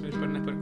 próximo viernes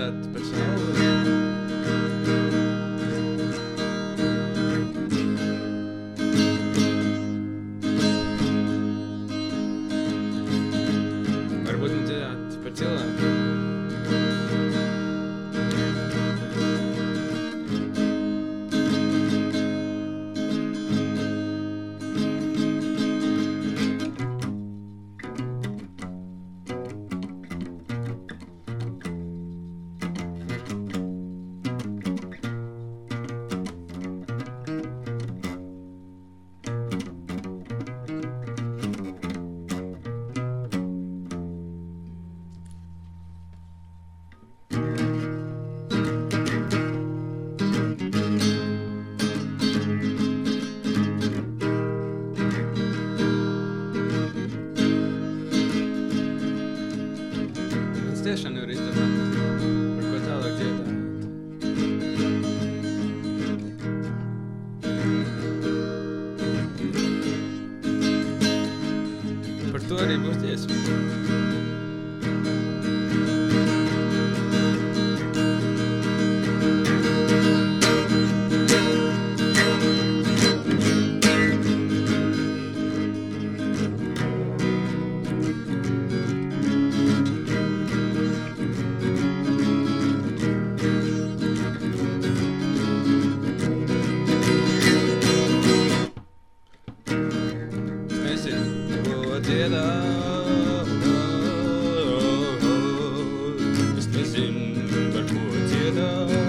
that ciešana ir izdomāt, par ko tālāk dziedāt. Par to arī būs dziesma. Jeder ist mir Sinn, weil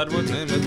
What would name is